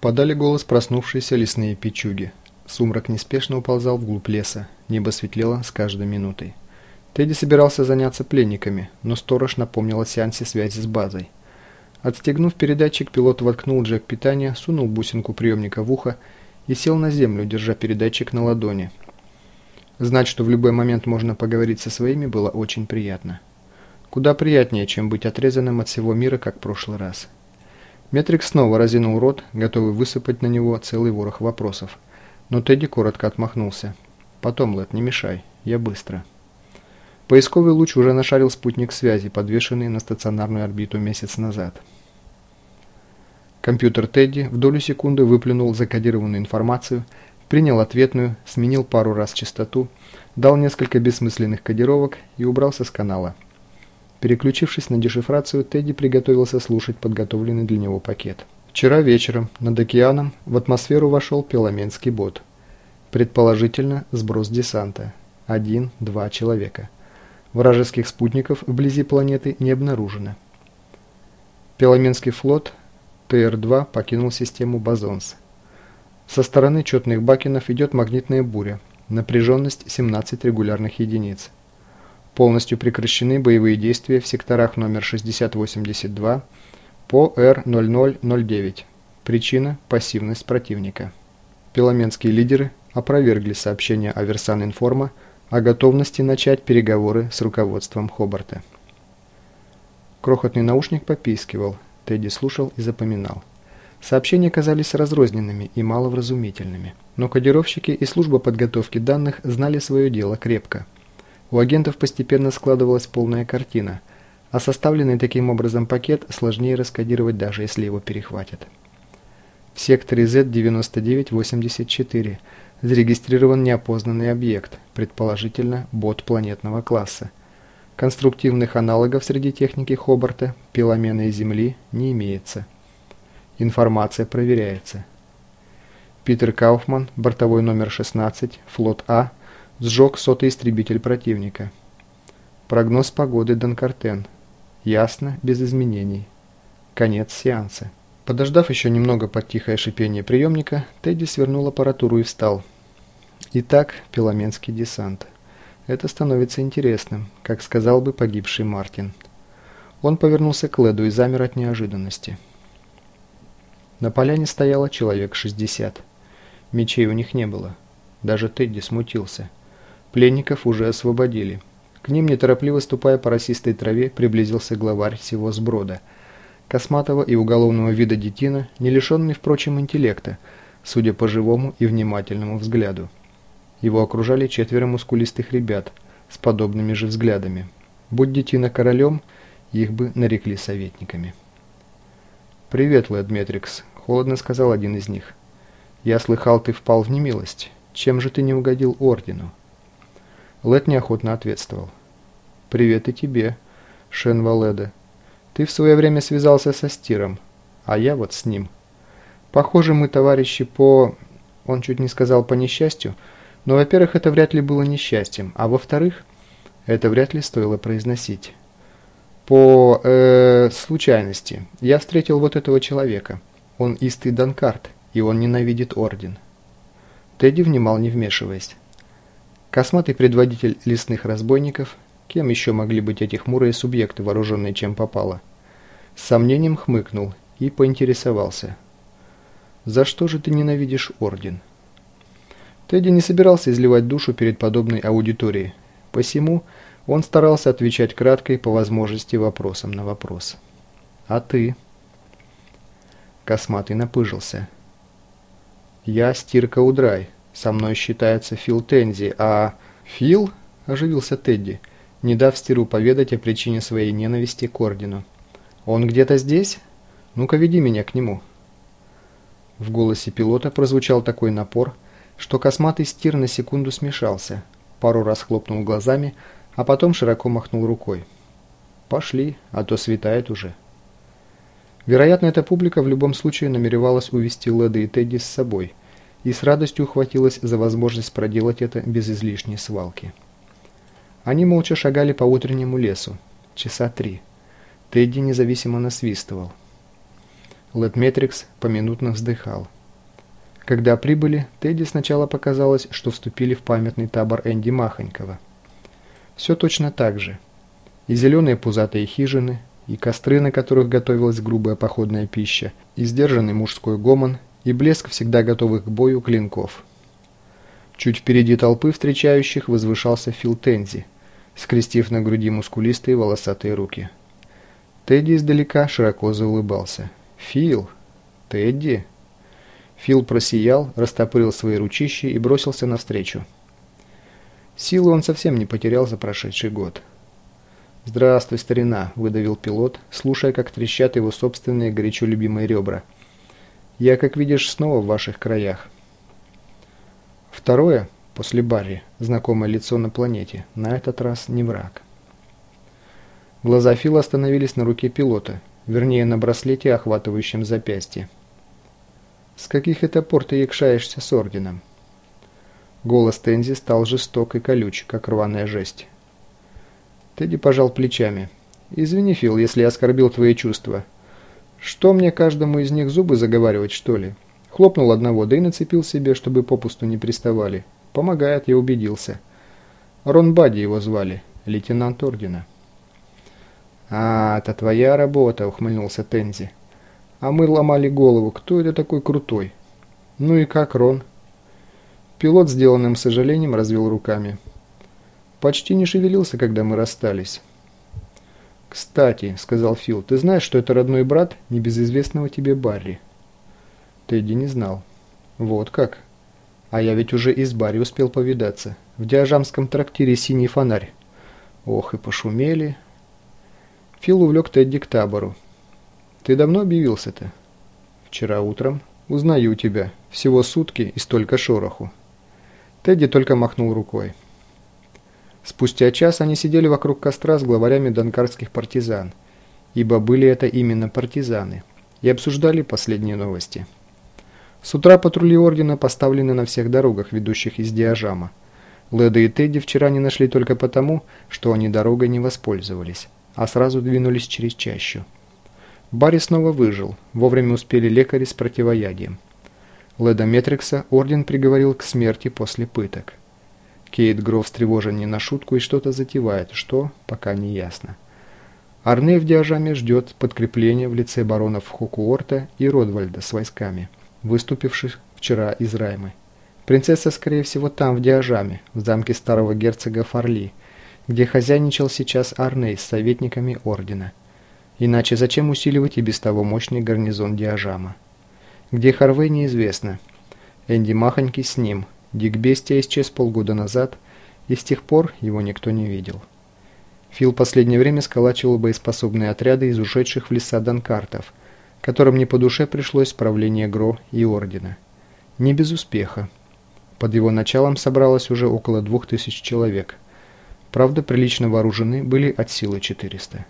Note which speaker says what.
Speaker 1: Подали голос проснувшиеся лесные печуги. Сумрак неспешно уползал вглубь леса, небо светлело с каждой минутой. Тедди собирался заняться пленниками, но сторож напомнил о сеансе связи с базой. Отстегнув передатчик, пилот воткнул джек питания, сунул бусинку приемника в ухо и сел на землю, держа передатчик на ладони. Знать, что в любой момент можно поговорить со своими, было очень приятно. Куда приятнее, чем быть отрезанным от всего мира, как в прошлый раз. Метрик снова разинул рот, готовый высыпать на него целый ворох вопросов. Но Тедди коротко отмахнулся. «Потом, Лэд, не мешай. Я быстро». Поисковый луч уже нашарил спутник связи, подвешенный на стационарную орбиту месяц назад. Компьютер Тедди в долю секунды выплюнул закодированную информацию, принял ответную, сменил пару раз частоту, дал несколько бессмысленных кодировок и убрался с канала. Переключившись на дешифрацию, Тедди приготовился слушать подготовленный для него пакет. Вчера вечером над океаном в атмосферу вошел пеломенский бот. Предположительно, сброс десанта. Один-два человека. Вражеских спутников вблизи планеты не обнаружено. Пеломенский флот ТР-2 покинул систему Базонс. Со стороны четных бакенов идет магнитная буря. Напряженность 17 регулярных единиц. Полностью прекращены боевые действия в секторах номер 6082 по Р-0009. Причина – пассивность противника. Пеломенские лидеры опровергли сообщение Аверсан Информа о готовности начать переговоры с руководством Хобарта. Крохотный наушник попискивал, Тедди слушал и запоминал. Сообщения казались разрозненными и маловразумительными, но кодировщики и служба подготовки данных знали свое дело крепко. У агентов постепенно складывалась полная картина, а составленный таким образом пакет сложнее раскодировать даже если его перехватят. В секторе Z9984 зарегистрирован неопознанный объект, предположительно бот планетного класса. Конструктивных аналогов среди техники Хобарта, пиломены Земли, не имеется. Информация проверяется. Питер Кауфман, бортовой номер 16, флот А, сжег сотый истребитель противника. Прогноз погоды Донкартен. Ясно, без изменений. Конец сеанса. Подождав еще немного под тихое шипение приемника, Тедди свернул аппаратуру и встал. Итак, Пеломенский десант. Это становится интересным, как сказал бы погибший Мартин. Он повернулся к Леду и замер от неожиданности. На поляне стояло человек 60. Мечей у них не было. Даже Тедди смутился. Пленников уже освободили. К ним, неторопливо ступая по росистой траве, приблизился главарь всего сброда – косматого и уголовного вида детина, не лишенный, впрочем, интеллекта, судя по живому и внимательному взгляду. Его окружали четверо мускулистых ребят с подобными же взглядами. Будь детина королем, их бы нарекли советниками. «Привет, Лэд Метрикс», — холодно сказал один из них. «Я слыхал, ты впал в немилость. Чем же ты не угодил Ордену?» Лэд неохотно ответствовал. «Привет и тебе, Шен Валеда. Ты в свое время связался со Стиром, а я вот с ним. Похоже, мы товарищи по... Он чуть не сказал по несчастью, но, во-первых, это вряд ли было несчастьем, а во-вторых, это вряд ли стоило произносить. По... Э, случайности. Я встретил вот этого человека. Он истый Данкарт, и он ненавидит Орден. Тедди внимал, не вмешиваясь. Косматый предводитель лесных разбойников Кем еще могли быть эти хмурые субъекты, вооруженные чем попало? С сомнением хмыкнул и поинтересовался. «За что же ты ненавидишь Орден?» Тедди не собирался изливать душу перед подобной аудиторией, посему он старался отвечать кратко и по возможности вопросом на вопрос. «А ты?» Косматый напыжился. «Я Стирка Удрай. Со мной считается Фил Тензи, а...» «Фил?» – оживился Тедди не дав Стиру поведать о причине своей ненависти к Ордену. «Он где-то здесь? Ну-ка веди меня к нему». В голосе пилота прозвучал такой напор, что косматый Стир на секунду смешался, пару раз хлопнул глазами, а потом широко махнул рукой. «Пошли, а то светает уже». Вероятно, эта публика в любом случае намеревалась увести Леда и Тедди с собой и с радостью ухватилась за возможность проделать это без излишней свалки. Они молча шагали по утреннему лесу. Часа три. Тедди независимо насвистывал. Лэтметрикс поминутно вздыхал. Когда прибыли, Тедди сначала показалось, что вступили в памятный табор Энди Махонькова. Все точно так же. И зеленые пузатые хижины, и костры, на которых готовилась грубая походная пища, и сдержанный мужской гомон, и блеск всегда готовых к бою клинков. Чуть впереди толпы встречающих возвышался Фил Тензи, скрестив на груди мускулистые волосатые руки. Тедди издалека широко заулыбался. «Фил! Тедди!» Фил просиял, растопырил свои ручищи и бросился навстречу. Силы он совсем не потерял за прошедший год. «Здравствуй, старина», — выдавил пилот, слушая, как трещат его собственные горячо любимые ребра. «Я, как видишь, снова в ваших краях». Второе, после Барри, знакомое лицо на планете, на этот раз не враг. Глаза Фила остановились на руке пилота, вернее, на браслете, охватывающем запястье. «С каких это пор ты якшаешься с орденом?» Голос Тензи стал жесток и колюч, как рваная жесть. Тедди пожал плечами. «Извини, Фил, если я оскорбил твои чувства. Что мне каждому из них зубы заговаривать, что ли?» Хлопнул одного, да и нацепил себе, чтобы попусту не приставали. Помогает, я убедился. Рон Бадди его звали, лейтенант ордена. «А, это твоя работа», — ухмыльнулся Тензи. «А мы ломали голову, кто это такой крутой?» «Ну и как, Рон?» Пилот, сделанным сожалением, развел руками. «Почти не шевелился, когда мы расстались». «Кстати», — сказал Фил, — «ты знаешь, что это родной брат небезызвестного тебе Барри?» Тедди не знал. «Вот как?» «А я ведь уже и с Барри успел повидаться. В диажамском трактире «Синий фонарь». Ох, и пошумели, Фил увлек Тедди к табору. «Ты давно объявился-то?» «Вчера утром. Узнаю тебя. Всего сутки и столько шороху». Тедди только махнул рукой. Спустя час они сидели вокруг костра с главарями донкарских партизан, ибо были это именно партизаны, и обсуждали последние новости. С утра патрули Ордена поставлены на всех дорогах, ведущих из Диажама. Леда и Тедди вчера не нашли только потому, что они дорогой не воспользовались а сразу двинулись через чащу. Барри снова выжил, вовремя успели лекари с противоядием. Леда Метрикса орден приговорил к смерти после пыток. Кейт Гров встревожен не на шутку и что-то затевает, что пока не ясно. Арне в Диажаме ждет подкрепление в лице баронов Хокуорта и Родвальда с войсками, выступивших вчера из Раймы. Принцесса, скорее всего, там, в Диажаме, в замке старого герцога Фарли, где хозяйничал сейчас Арней с советниками Ордена. Иначе зачем усиливать и без того мощный гарнизон Диажама? Где Харвей неизвестно. Энди Махоньки с ним. Дик Бестия исчез полгода назад, и с тех пор его никто не видел. Фил последнее время сколачивал боеспособные отряды из ушедших в леса Донкартов, которым не по душе пришлось правление Гро и Ордена. Не без успеха. Под его началом собралось уже около двух тысяч человек – Правда, прилично вооружены были от силы 400.